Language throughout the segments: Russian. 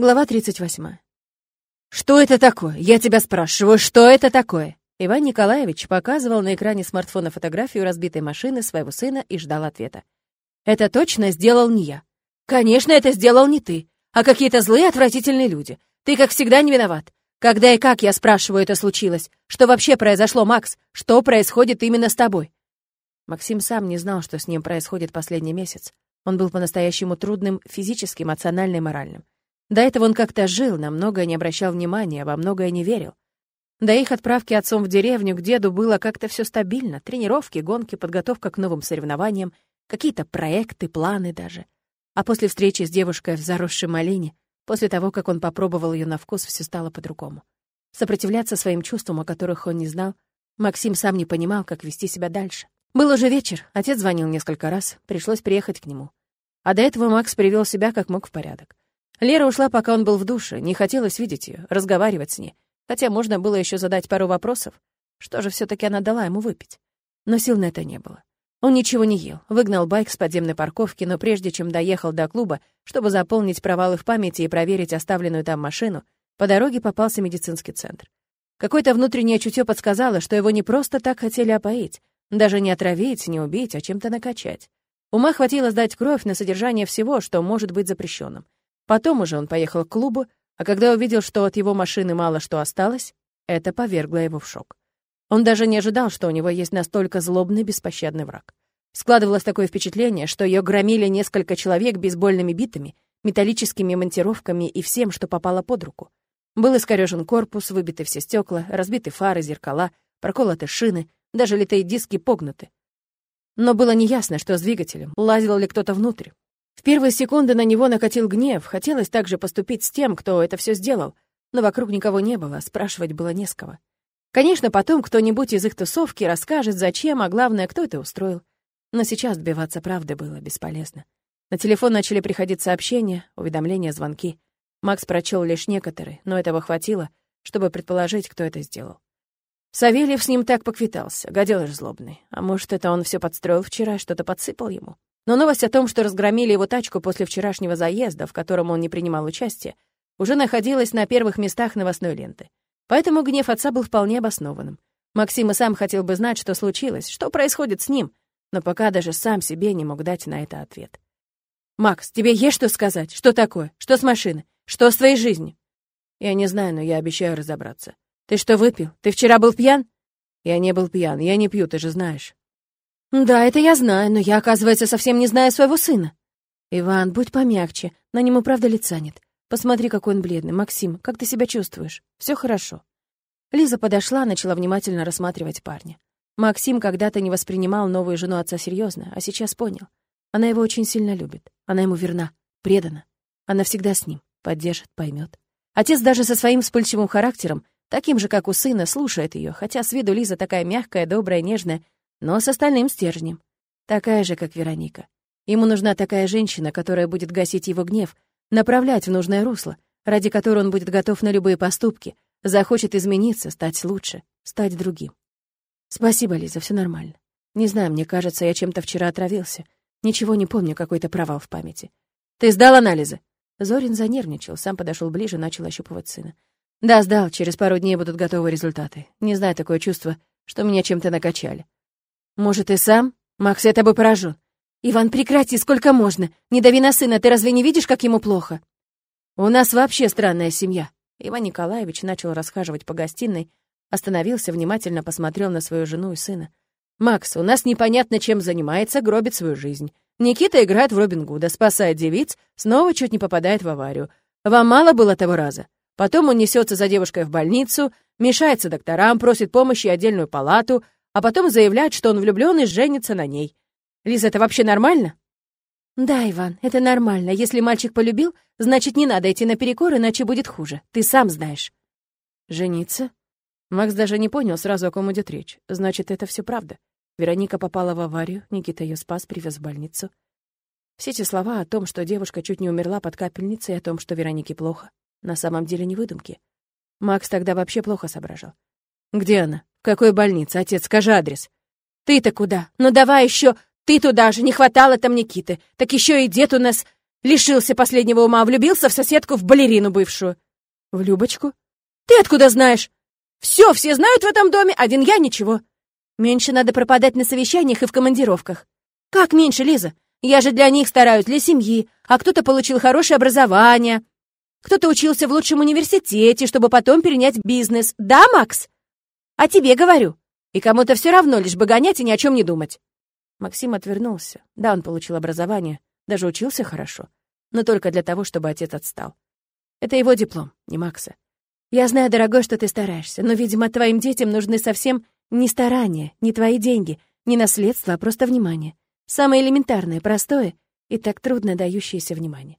Глава 38. «Что это такое? Я тебя спрашиваю, что это такое?» Иван Николаевич показывал на экране смартфона фотографию разбитой машины своего сына и ждал ответа. «Это точно сделал не я. Конечно, это сделал не ты, а какие-то злые, отвратительные люди. Ты, как всегда, не виноват. Когда и как, я спрашиваю, это случилось? Что вообще произошло, Макс? Что происходит именно с тобой?» Максим сам не знал, что с ним происходит последний месяц. Он был по-настоящему трудным физически, эмоционально и моральным. До этого он как-то жил, на многое не обращал внимания, во многое не верил. До их отправки отцом в деревню к деду было как-то все стабильно. Тренировки, гонки, подготовка к новым соревнованиям, какие-то проекты, планы даже. А после встречи с девушкой в заросшей малине, после того, как он попробовал ее на вкус, все стало по-другому. Сопротивляться своим чувствам, о которых он не знал, Максим сам не понимал, как вести себя дальше. Был уже вечер, отец звонил несколько раз, пришлось приехать к нему. А до этого Макс привел себя как мог в порядок. Лера ушла, пока он был в душе, не хотелось видеть ее, разговаривать с ней, хотя можно было еще задать пару вопросов. Что же все таки она дала ему выпить? Но сил на это не было. Он ничего не ел, выгнал байк с подземной парковки, но прежде чем доехал до клуба, чтобы заполнить провалы в памяти и проверить оставленную там машину, по дороге попался медицинский центр. Какое-то внутреннее чутье подсказало, что его не просто так хотели опоить, даже не отравить, не убить, а чем-то накачать. Ума хватило сдать кровь на содержание всего, что может быть запрещенным. Потом уже он поехал к клубу, а когда увидел, что от его машины мало что осталось, это повергло его в шок. Он даже не ожидал, что у него есть настолько злобный, беспощадный враг. Складывалось такое впечатление, что ее громили несколько человек бейсбольными битами, металлическими монтировками и всем, что попало под руку. Был искорежен корпус, выбиты все стекла, разбиты фары, зеркала, проколоты шины, даже литые диски погнуты. Но было неясно, что с двигателем, лазил ли кто-то внутрь. В первые секунды на него накатил гнев, хотелось также поступить с тем, кто это все сделал, но вокруг никого не было, спрашивать было не с кого. Конечно, потом кто-нибудь из их тусовки расскажет, зачем, а главное, кто это устроил. Но сейчас добиваться правды было бесполезно. На телефон начали приходить сообщения, уведомления, звонки. Макс прочел лишь некоторые, но этого хватило, чтобы предположить, кто это сделал. Савельев с ним так поквитался, гаденыш злобный. А может, это он все подстроил вчера, что-то подсыпал ему? Но новость о том, что разгромили его тачку после вчерашнего заезда, в котором он не принимал участия, уже находилась на первых местах новостной ленты. Поэтому гнев отца был вполне обоснованным. Максим и сам хотел бы знать, что случилось, что происходит с ним, но пока даже сам себе не мог дать на это ответ. «Макс, тебе есть что сказать? Что такое? Что с машиной? Что с твоей жизнью?» «Я не знаю, но я обещаю разобраться. Ты что, выпил? Ты вчера был пьян?» «Я не был пьян, я не пью, ты же знаешь». «Да, это я знаю, но я, оказывается, совсем не знаю своего сына». «Иван, будь помягче, на нему правда лица нет. Посмотри, какой он бледный. Максим, как ты себя чувствуешь? Все хорошо». Лиза подошла, начала внимательно рассматривать парня. Максим когда-то не воспринимал новую жену отца серьезно, а сейчас понял. Она его очень сильно любит. Она ему верна, предана. Она всегда с ним, поддержит, поймет. Отец даже со своим вспыльчивым характером, таким же, как у сына, слушает ее, хотя с виду Лиза такая мягкая, добрая, нежная, но с остальным стержнем. Такая же, как Вероника. Ему нужна такая женщина, которая будет гасить его гнев, направлять в нужное русло, ради которой он будет готов на любые поступки, захочет измениться, стать лучше, стать другим. Спасибо, Лиза, все нормально. Не знаю, мне кажется, я чем-то вчера отравился. Ничего не помню, какой-то провал в памяти. Ты сдал анализы? Зорин занервничал, сам подошел ближе, начал ощупывать сына. Да, сдал, через пару дней будут готовы результаты. Не знаю, такое чувство, что меня чем-то накачали. Может, и сам? Макс, я тобой поражу. Иван, прекрати, сколько можно. Не дави на сына, ты разве не видишь, как ему плохо? У нас вообще странная семья. Иван Николаевич начал расхаживать по гостиной, остановился, внимательно посмотрел на свою жену и сына. «Макс, у нас непонятно, чем занимается, гробит свою жизнь. Никита играет в Робин Гуда, спасает девиц, снова чуть не попадает в аварию. Вам мало было того раза? Потом он несется за девушкой в больницу, мешается докторам, просит помощи и отдельную палату, а потом заявляет, что он влюблён и женится на ней. Лиза, это вообще нормально? Да, Иван, это нормально. Если мальчик полюбил, значит, не надо идти наперекор, иначе будет хуже. Ты сам знаешь. Жениться? Макс даже не понял сразу, о ком идет речь. Значит, это все правда. Вероника попала в аварию, Никита ее спас, привез в больницу. Все эти слова о том, что девушка чуть не умерла под капельницей, о том, что Веронике плохо, на самом деле не выдумки. Макс тогда вообще плохо соображал. Где она? В какой больнице? Отец, скажи адрес. Ты-то куда? Ну давай еще. Ты туда же, не хватало там Никиты. Так еще и дед у нас... Лишился последнего ума, влюбился в соседку, в балерину бывшую. В Любочку? Ты откуда знаешь? Все, все знают в этом доме, один я ничего. Меньше надо пропадать на совещаниях и в командировках. Как меньше, Лиза? Я же для них стараюсь, для семьи. А кто-то получил хорошее образование, кто-то учился в лучшем университете, чтобы потом перенять бизнес. Да, Макс? А тебе говорю. И кому-то все равно, лишь бы гонять и ни о чем не думать. Максим отвернулся. Да, он получил образование, даже учился хорошо, но только для того, чтобы отец отстал. Это его диплом, не Макса. Я знаю, дорогой, что ты стараешься, но, видимо, твоим детям нужны совсем не старания, не твои деньги, не наследство, а просто внимание. Самое элементарное, простое и так трудно дающееся внимание.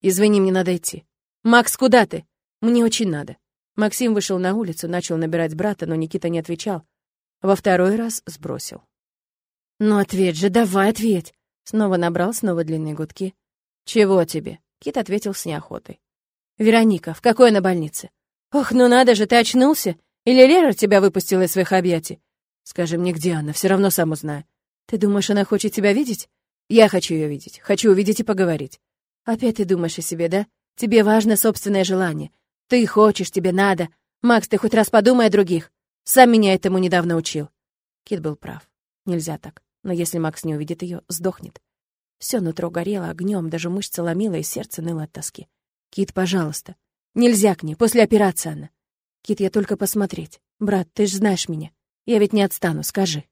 Извини, мне надо идти. Макс, куда ты? Мне очень надо. Максим вышел на улицу, начал набирать брата, но Никита не отвечал. Во второй раз сбросил. «Ну ответь же, давай ответь!» Снова набрал, снова длинные гудки. «Чего тебе?» Кит ответил с неохотой. «Вероника, в какой она больнице?» «Ох, ну надо же, ты очнулся? Или Лера тебя выпустила из своих объятий? Скажи мне, где она, все равно сам узнаю. Ты думаешь, она хочет тебя видеть? Я хочу ее видеть, хочу увидеть и поговорить. Опять ты думаешь о себе, да? Тебе важно собственное желание. Ты хочешь, тебе надо. Макс, ты хоть раз подумай о других. Сам меня этому недавно учил. Кит был прав. Нельзя так. Но если Макс не увидит ее, сдохнет. Все нутро горело огнем, даже мышцы ломило и сердце ныло от тоски. Кит, пожалуйста, Нельзя к ней, после операции она. Кит, я только посмотреть. Брат, ты ж знаешь меня. Я ведь не отстану, скажи.